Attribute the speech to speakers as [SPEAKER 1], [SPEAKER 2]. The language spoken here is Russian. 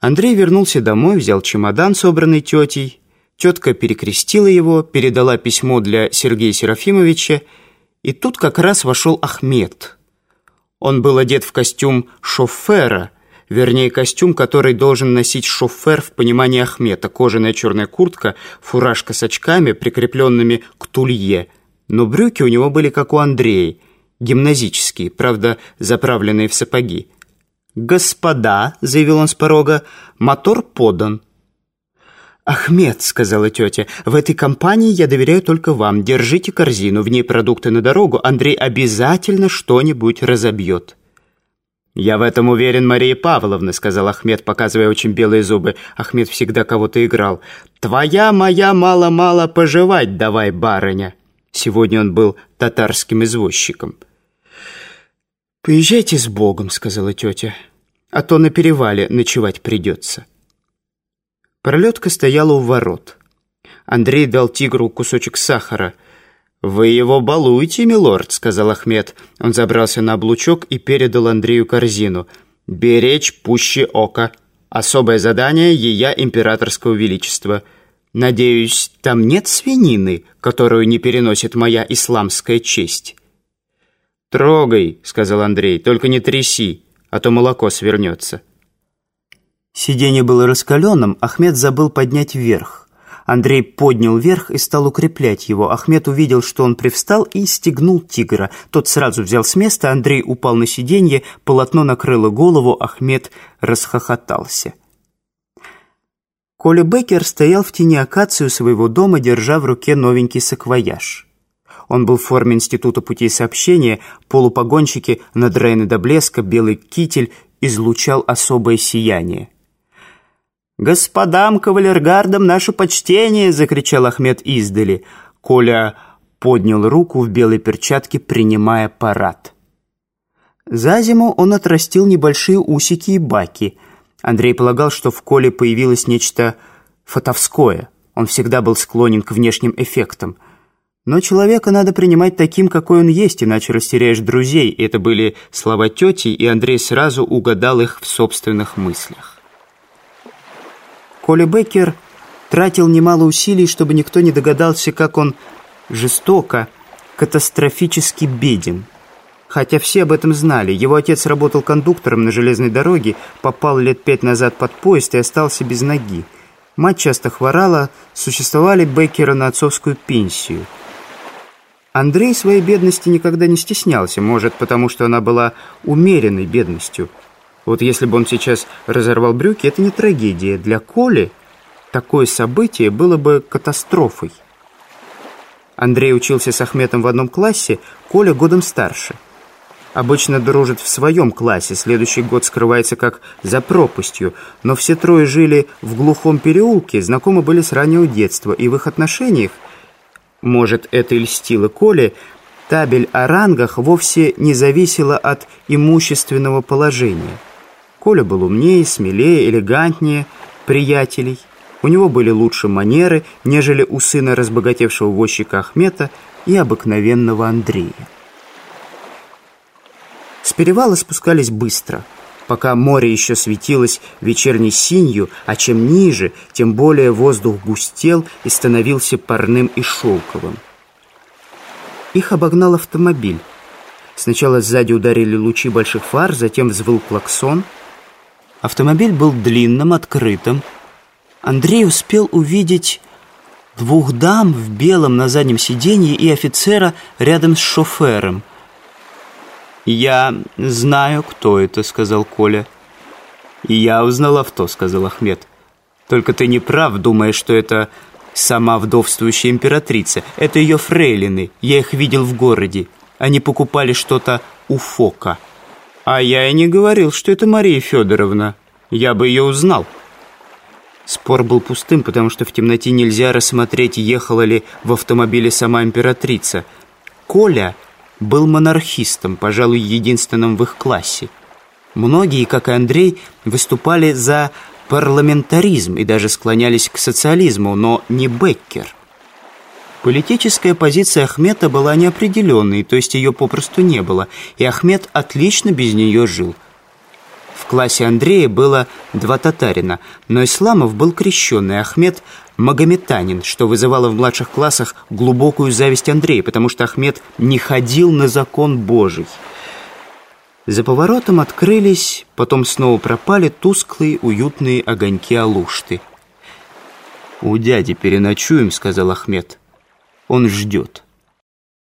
[SPEAKER 1] Андрей вернулся домой, взял чемодан, собранный тетей. Тетка перекрестила его, передала письмо для Сергея Серафимовича, и тут как раз вошел Ахмед. Он был одет в костюм шофера, вернее, костюм, который должен носить шофер в понимании Ахмета. Кожаная черная куртка, фуражка с очками, прикрепленными к тулье. Но брюки у него были как у Андрея, гимназические, правда, заправленные в сапоги. «Господа», — заявил он с порога, — «мотор подан». «Ахмед», — сказала тетя, — «в этой компании я доверяю только вам. Держите корзину, в ней продукты на дорогу. Андрей обязательно что-нибудь разобьет». «Я в этом уверен, Мария Павловна», — сказал Ахмед, показывая очень белые зубы. Ахмед всегда кого-то играл. «Твоя моя мало-мало пожевать давай, барыня». Сегодня он был татарским извозчиком. «Поезжайте с Богом», — сказала тетя, — «а то на перевале ночевать придется». Пролетка стояла у ворот. Андрей дал тигру кусочек сахара. «Вы его балуете, милорд», — сказал Ахмед. Он забрался на облучок и передал Андрею корзину. «Беречь пуще ока. Особое задание ея императорского величества. Надеюсь, там нет свинины, которую не переносит моя исламская честь». «Трогай», — сказал Андрей, — «только не тряси, а то молоко свернется». Сиденье было раскаленным, Ахмед забыл поднять вверх. Андрей поднял вверх и стал укреплять его. Ахмед увидел, что он привстал и стегнул тигра. Тот сразу взял с места, Андрей упал на сиденье, полотно накрыло голову, Ахмед расхохотался. Коля Беккер стоял в тени акации у своего дома, держа в руке новенький саквояж. Он был в форме Института путей сообщения, полупогонщики надраены до блеска, белый китель излучал особое сияние. «Господам кавалергардам наше почтение!» — закричал Ахмед издали. Коля поднял руку в белой перчатке, принимая парад. За зиму он отрастил небольшие усики и баки. Андрей полагал, что в Коле появилось нечто фотовское. Он всегда был склонен к внешним эффектам — но человека надо принимать таким, какой он есть, иначе растеряешь друзей. Это были слова тети, и Андрей сразу угадал их в собственных мыслях. Коля Беккер тратил немало усилий, чтобы никто не догадался, как он жестоко, катастрофически беден. Хотя все об этом знали. Его отец работал кондуктором на железной дороге, попал лет пять назад под поезд и остался без ноги. Мать часто хворала, существовали Беккера на отцовскую пенсию – Андрей своей бедности никогда не стеснялся, может, потому что она была умеренной бедностью. Вот если бы он сейчас разорвал брюки, это не трагедия. Для Коли такое событие было бы катастрофой. Андрей учился с Ахметом в одном классе, Коля годом старше. Обычно дружит в своем классе, следующий год скрывается как за пропастью, но все трое жили в глухом переулке, знакомы были с раннего детства, и в их отношениях может, это и льстило Коле, табель о рангах вовсе не зависела от имущественного положения. Коля был умнее, смелее, элегантнее приятелей. У него были лучше манеры, нежели у сына разбогатевшего возчика Ахмета и обыкновенного Андрея. С перевала спускались быстро – пока море еще светилось вечерней синью, а чем ниже, тем более воздух густел и становился парным и шелковым. Их обогнал автомобиль. Сначала сзади ударили лучи больших фар, затем взвыл клаксон. Автомобиль был длинным, открытым. Андрей успел увидеть двух дам в белом на заднем сиденье и офицера рядом с шофером — «Я знаю, кто это», — сказал Коля. «И я узнал авто», — сказал Ахмед. «Только ты не прав, думая, что это сама вдовствующая императрица. Это ее фрейлины. Я их видел в городе. Они покупали что-то у Фока». «А я и не говорил, что это Мария Федоровна. Я бы ее узнал». Спор был пустым, потому что в темноте нельзя рассмотреть, ехала ли в автомобиле сама императрица. Коля был монархистом, пожалуй, единственным в их классе. Многие, как и Андрей, выступали за парламентаризм и даже склонялись к социализму, но не Беккер. Политическая позиция Ахмета была неопределенной, то есть ее попросту не было, и Ахмед отлично без нее жил. В классе Андрея было два татарина, но Исламов был крещенный, Ахмед – магометанин, что вызывало в младших классах глубокую зависть Андрея, потому что Ахмед не ходил на закон Божий. За поворотом открылись, потом снова пропали тусклые уютные огоньки Алушты. «У дяди переночуем», — сказал Ахмед. «Он ждет».